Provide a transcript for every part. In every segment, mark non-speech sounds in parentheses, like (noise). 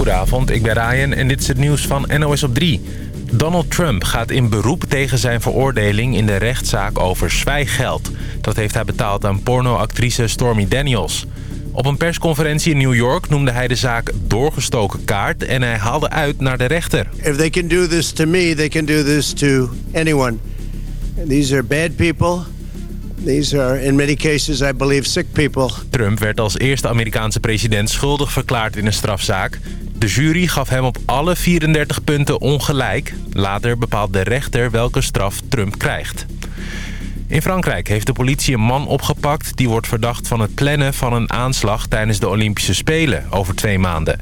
Goedenavond, ik ben Ryan en dit is het nieuws van NOS op 3. Donald Trump gaat in beroep tegen zijn veroordeling in de rechtszaak over zwijggeld. Dat heeft hij betaald aan pornoactrice Stormy Daniels. Op een persconferentie in New York noemde hij de zaak doorgestoken kaart... en hij haalde uit naar de rechter. If they can do this to me, they can do this to anyone. These are bad people. These are, in many cases, I believe, sick people. Trump werd als eerste Amerikaanse president schuldig verklaard in een strafzaak. De jury gaf hem op alle 34 punten ongelijk. Later bepaalt de rechter welke straf Trump krijgt. In Frankrijk heeft de politie een man opgepakt... die wordt verdacht van het plannen van een aanslag tijdens de Olympische Spelen over twee maanden.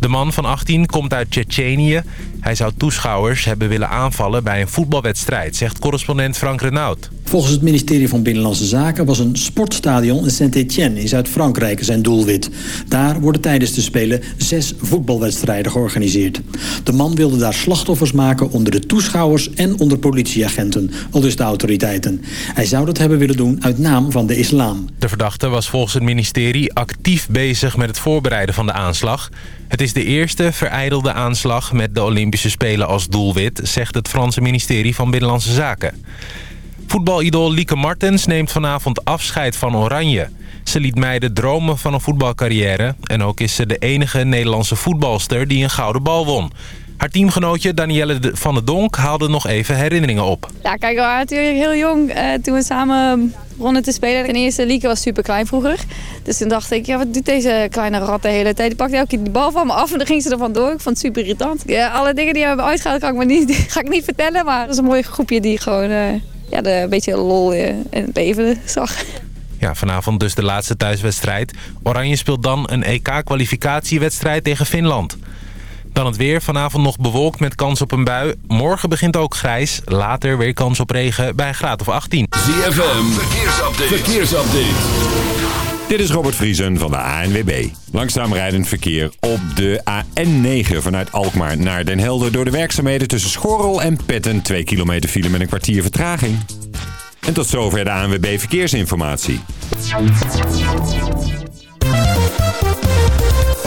De man van 18 komt uit Tsjetsjenië. Hij zou toeschouwers hebben willen aanvallen bij een voetbalwedstrijd, zegt correspondent Frank Renaud. Volgens het ministerie van Binnenlandse Zaken was een sportstadion in Saint-Étienne in Zuid-Frankrijk zijn doelwit. Daar worden tijdens de Spelen zes voetbalwedstrijden georganiseerd. De man wilde daar slachtoffers maken onder de toeschouwers en onder politieagenten, al dus de autoriteiten. Hij zou dat hebben willen doen uit naam van de islam. De verdachte was volgens het ministerie actief bezig met het voorbereiden van de aanslag. Het is de eerste vereidelde aanslag met de Olympische Spelen als doelwit... zegt het Franse ministerie van Binnenlandse Zaken. Voetbalidool Lieke Martens neemt vanavond afscheid van Oranje. Ze liet meiden dromen van een voetbalcarrière... en ook is ze de enige Nederlandse voetbalster die een gouden bal won. Haar teamgenootje Danielle van der Donk haalde nog even herinneringen op. Ja, kijk, we waren natuurlijk heel jong uh, toen we samen begonnen te spelen. Ten eerste, Lieke was super klein vroeger. Dus toen dacht ik, ja, wat doet deze kleine rat de hele tijd? Die pakte elke keer die bal van me af en dan ging ze er vandoor. Ik vond het super irritant. Ja, alle dingen die we hebben uitgehaald kan ik maar niet, (laughs) ga ik niet vertellen. Maar dat is een mooi groepje die gewoon uh, ja, de, een beetje lol uh, in het leven zag. Ja, vanavond dus de laatste thuiswedstrijd. Oranje speelt dan een EK-kwalificatiewedstrijd tegen Finland. Dan het weer. Vanavond nog bewolkt met kans op een bui. Morgen begint ook grijs. Later weer kans op regen bij een graad of 18. ZFM. Verkeersupdate. Verkeersupdate. Dit is Robert Vriesen van de ANWB. Langzaam rijdend verkeer op de AN9 vanuit Alkmaar naar Den Helder... door de werkzaamheden tussen Schorrel en Petten. 2 kilometer file met een kwartier vertraging. En tot zover de ANWB Verkeersinformatie.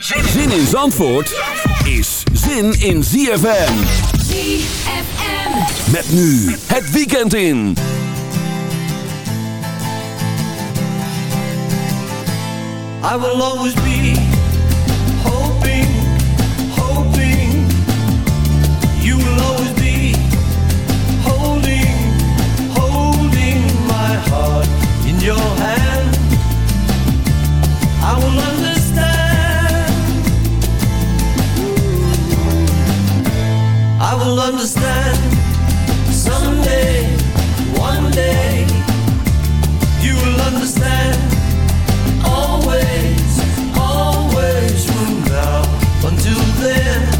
Zin in Zandvoort is zin in ZFM. ZFM. Met nu het weekend in. I will always be I will understand someday, one day. You will understand always, always now until then.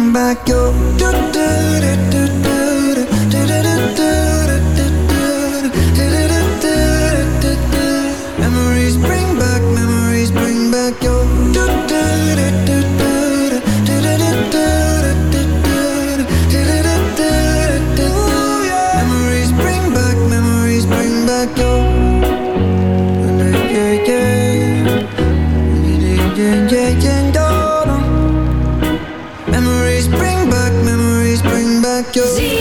back your. do do do do do do do do Zie. you.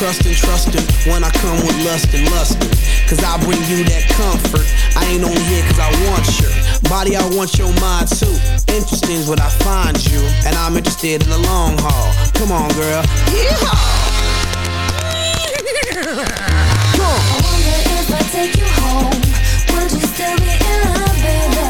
Trust and trust it when I come with lust and lustin'. Cause I bring you that comfort. I ain't only here cause I want your body, I want your mind too. Interesting's what I find you, and I'm interested in the long haul. Come on, girl. Yeehaw! I wonder if I take you home, would you still be in love, baby?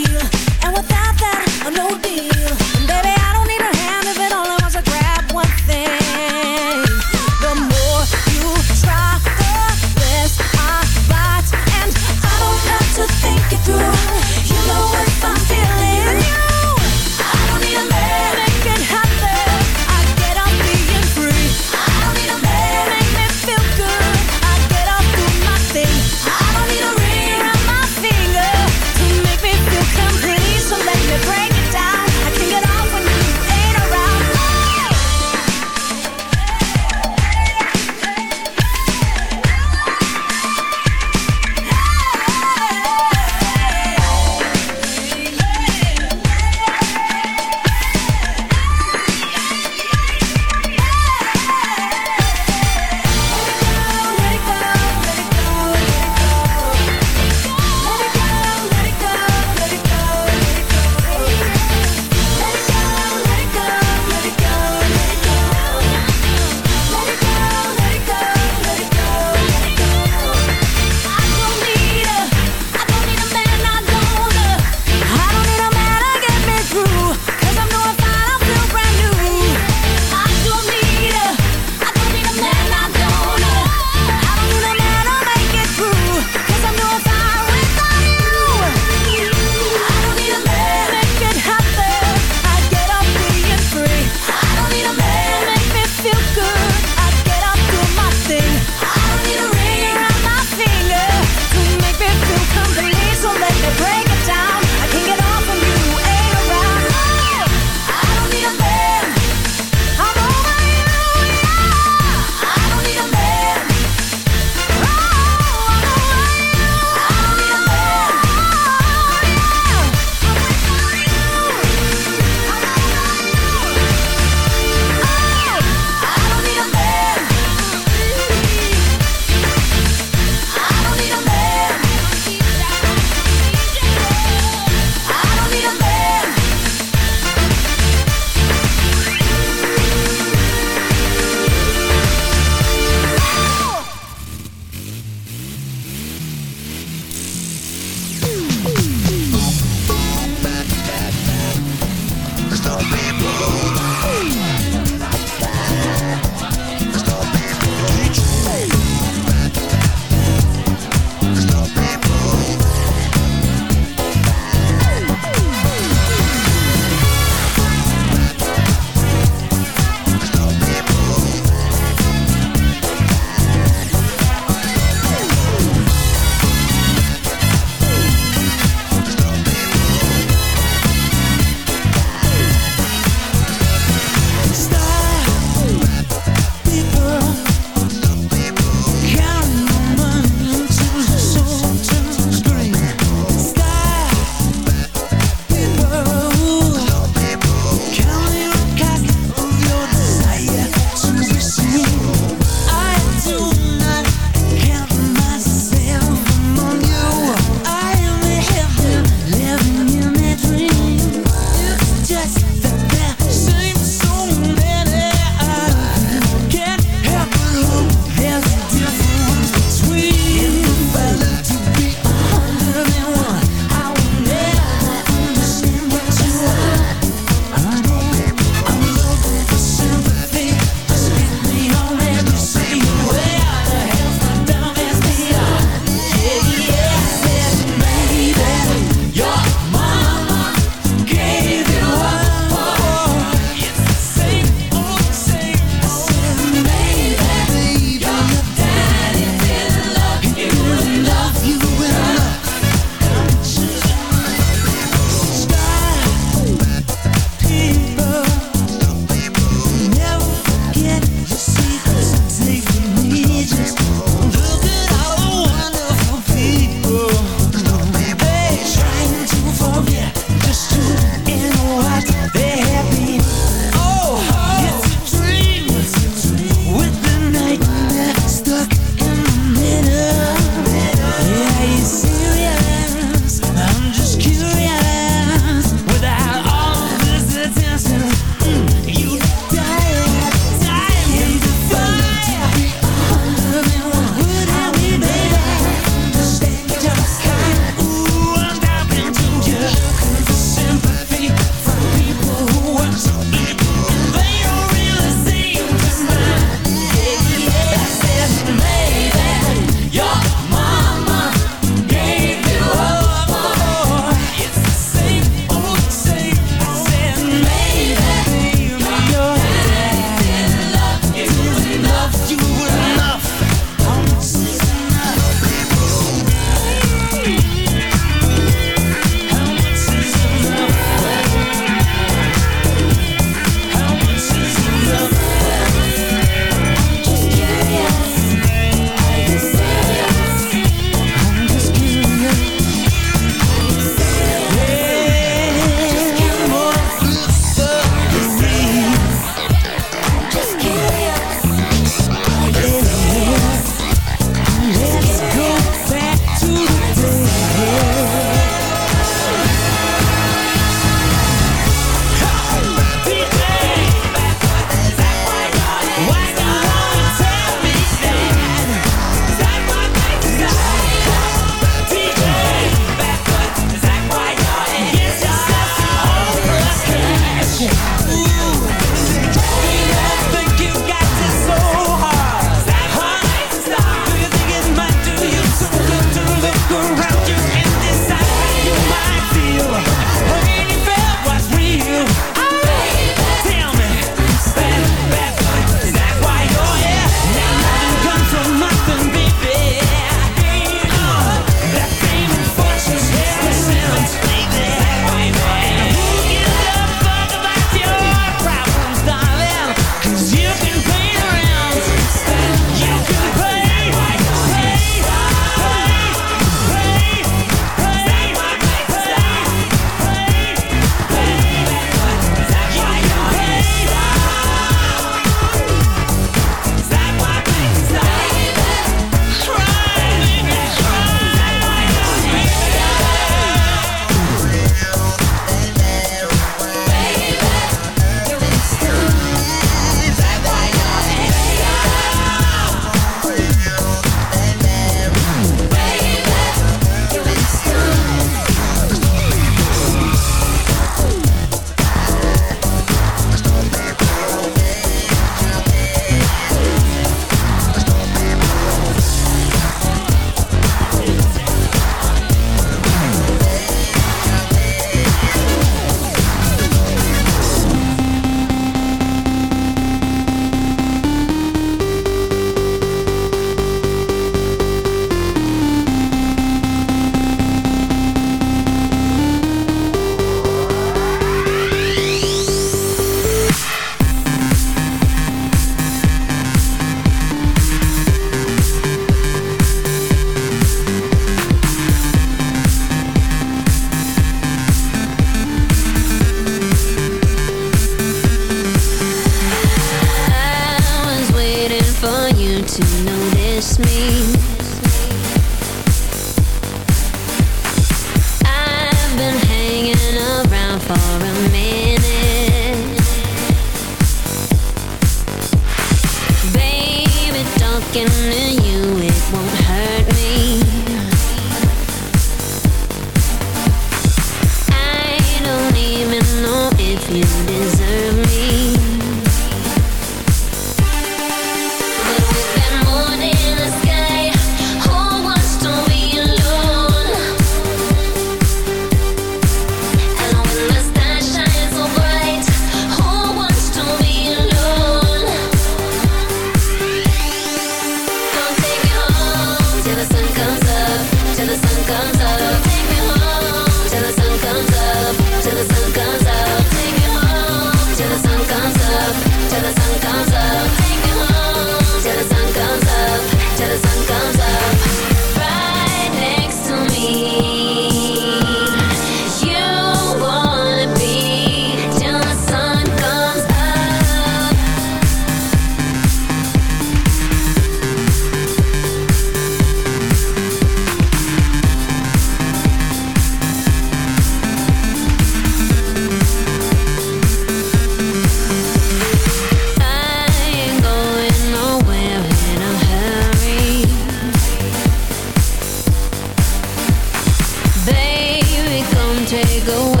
take away